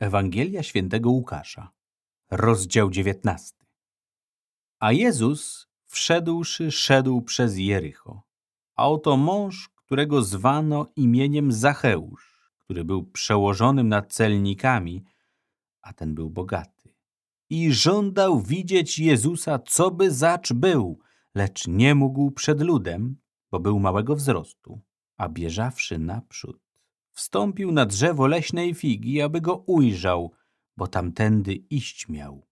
Ewangelia świętego Łukasza, rozdział 19. A Jezus, wszedłszy, szedł przez Jericho. A oto mąż, którego zwano imieniem Zacheusz, który był przełożonym nad celnikami, a ten był bogaty. I żądał widzieć Jezusa, co by zacz był, lecz nie mógł przed ludem, bo był małego wzrostu, a bieżawszy naprzód, wstąpił na drzewo leśnej figi, aby go ujrzał, bo tamtędy iść miał.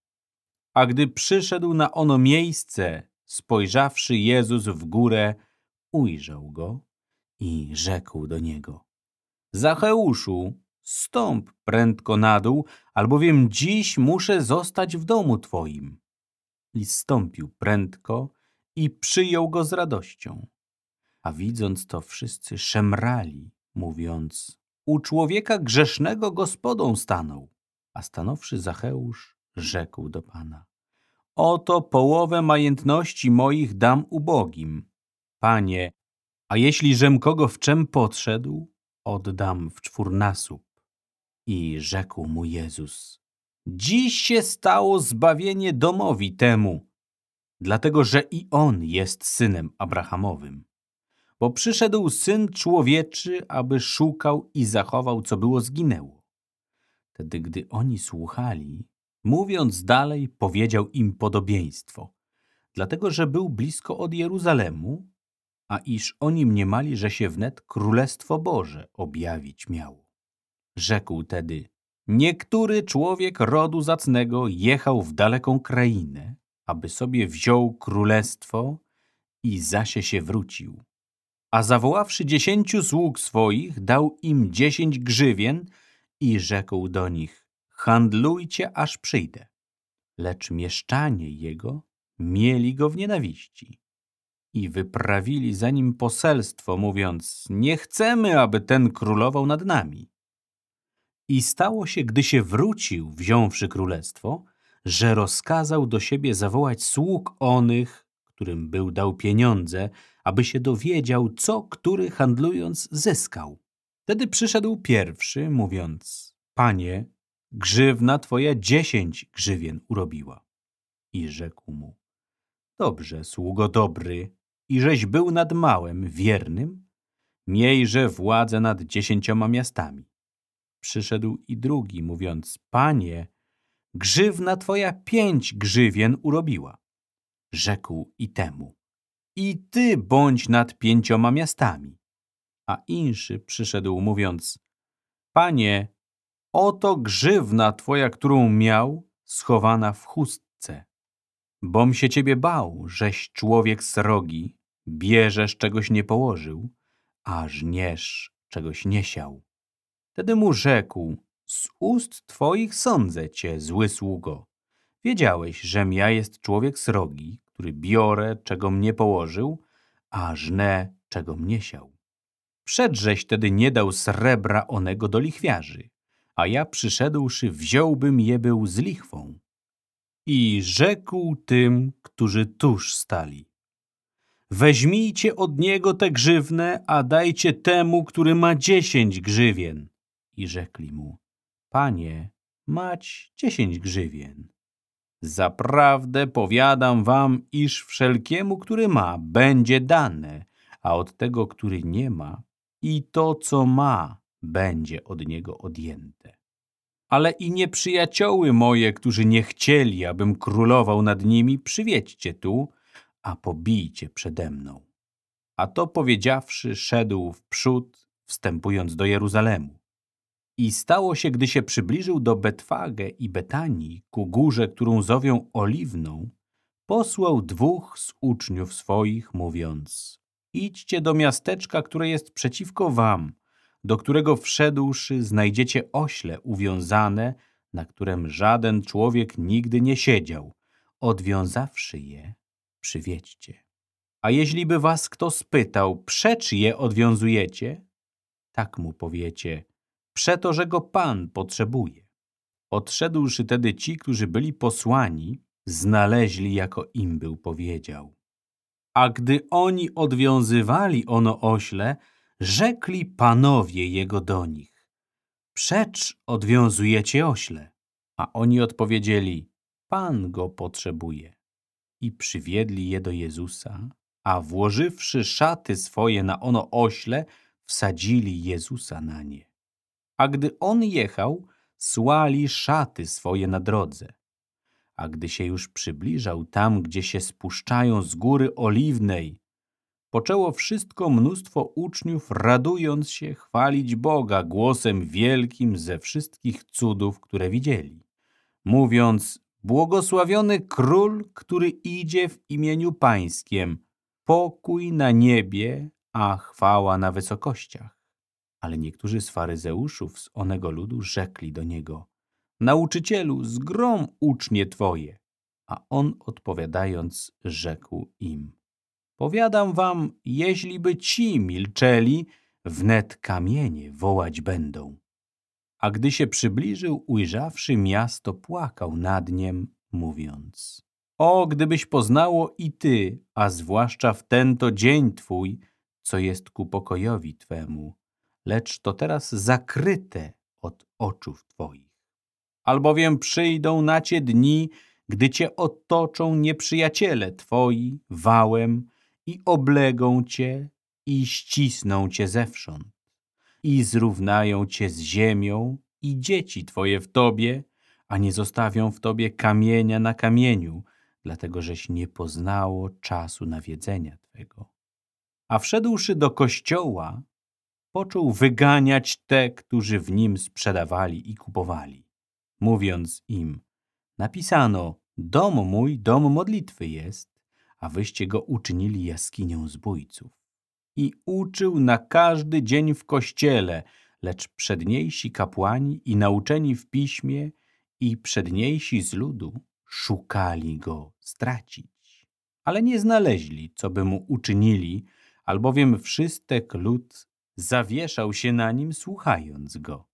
A gdy przyszedł na ono miejsce, spojrzawszy Jezus w górę, ujrzał go i rzekł do niego. Zacheuszu, stąp prędko na dół, albowiem dziś muszę zostać w domu twoim. I stąpił prędko i przyjął go z radością. A widząc to wszyscy szemrali, mówiąc u człowieka grzesznego gospodą stanął. A stanowszy Zacheusz, rzekł do Pana Oto połowę majętności moich dam ubogim. Panie, a jeśli żem kogo w czem podszedł, oddam w czwórnasób. I rzekł mu Jezus Dziś się stało zbawienie domowi temu, dlatego że i on jest synem Abrahamowym bo przyszedł Syn Człowieczy, aby szukał i zachował, co było zginęło. Wtedy, gdy oni słuchali, mówiąc dalej, powiedział im podobieństwo, dlatego, że był blisko od Jeruzalemu, a iż oni mniemali, że się wnet Królestwo Boże objawić miało. Rzekł tedy, niektóry człowiek rodu zacnego jechał w daleką krainę, aby sobie wziął królestwo i zasie się wrócił a zawoławszy dziesięciu sług swoich, dał im dziesięć grzywien i rzekł do nich, handlujcie, aż przyjdę. Lecz mieszczanie jego mieli go w nienawiści i wyprawili za nim poselstwo, mówiąc, nie chcemy, aby ten królował nad nami. I stało się, gdy się wrócił, wziąwszy królestwo, że rozkazał do siebie zawołać sług onych, którym był dał pieniądze, aby się dowiedział, co który handlując zyskał. Wtedy przyszedł pierwszy, mówiąc, panie, grzywna twoja dziesięć grzywien urobiła. I rzekł mu, dobrze, sługo dobry, i żeś był nad małym, wiernym, miejże władzę nad dziesięcioma miastami. Przyszedł i drugi, mówiąc, panie, grzywna twoja pięć grzywien urobiła. Rzekł i temu, i ty bądź nad pięcioma miastami. A inszy przyszedł mówiąc, Panie, oto grzywna twoja, którą miał, schowana w chustce. Bom się ciebie bał, żeś człowiek srogi, bierzesz czegoś nie położył, a żniesz czegoś nie siał. Wtedy mu rzekł, z ust twoich sądzę cię, zły sługo. Wiedziałeś, żem ja jest człowiek srogi, który biorę, czego mnie położył, a żnę, czego mnie siał. Przedrześ tedy nie dał srebra onego do lichwiarzy, a ja przyszedłszy wziąłbym je był z lichwą. I rzekł tym, którzy tuż stali. Weźmijcie od niego te grzywne, a dajcie temu, który ma dziesięć grzywien. I rzekli mu, panie, mać dziesięć grzywien. Zaprawdę powiadam wam, iż wszelkiemu, który ma, będzie dane, a od tego, który nie ma, i to, co ma, będzie od niego odjęte. Ale i nieprzyjacioły moje, którzy nie chcieli, abym królował nad nimi, przywiedźcie tu, a pobijcie przede mną. A to powiedziawszy, szedł w przód, wstępując do Jeruzalemu. I stało się, gdy się przybliżył do Betwagę i Betanii, ku górze, którą zowią Oliwną, posłał dwóch z uczniów swoich, mówiąc Idźcie do miasteczka, które jest przeciwko wam, do którego wszedłszy znajdziecie ośle uwiązane, na którym żaden człowiek nigdy nie siedział. Odwiązawszy je, przywiedźcie. A jeśli by was kto spytał, przecz je odwiązujecie, tak mu powiecie – przeto, że go Pan potrzebuje. Odszedłszy tedy ci, którzy byli posłani, znaleźli, jako im był powiedział. A gdy oni odwiązywali ono ośle, rzekli panowie jego do nich. Przecz odwiązujecie ośle. A oni odpowiedzieli, Pan go potrzebuje. I przywiedli je do Jezusa, a włożywszy szaty swoje na ono ośle, wsadzili Jezusa na nie. A gdy on jechał, słali szaty swoje na drodze. A gdy się już przybliżał tam, gdzie się spuszczają z góry oliwnej, poczęło wszystko mnóstwo uczniów, radując się, chwalić Boga głosem wielkim ze wszystkich cudów, które widzieli, mówiąc, błogosławiony król, który idzie w imieniu pańskiem, pokój na niebie, a chwała na wysokościach. Ale niektórzy z faryzeuszów z onego ludu rzekli do niego, nauczycielu, zgrom ucznie twoje. A on odpowiadając rzekł im, Powiadam wam, jeśliby ci milczeli, wnet kamienie wołać będą. A gdy się przybliżył, ujrzawszy miasto, płakał nad niem, mówiąc O, gdybyś poznało i ty, a zwłaszcza w ten to dzień twój, co jest ku pokojowi twemu, lecz to teraz zakryte od oczów twoich. Albowiem przyjdą na cię dni, gdy cię otoczą nieprzyjaciele twoi wałem, i oblegą cię i ścisną cię zewsząd i zrównają cię z ziemią i dzieci twoje w tobie, a nie zostawią w tobie kamienia na kamieniu, dlatego żeś nie poznało czasu nawiedzenia twego. A wszedłszy do kościoła, począł wyganiać te, którzy w nim sprzedawali i kupowali, mówiąc im, napisano, dom mój, dom modlitwy jest, a wyście go uczynili jaskinią zbójców. I uczył na każdy dzień w kościele, lecz przedniejsi kapłani i nauczeni w piśmie i przedniejsi z ludu szukali go stracić. Ale nie znaleźli, co by mu uczynili, albowiem wszystek lud zawieszał się na nim, słuchając go.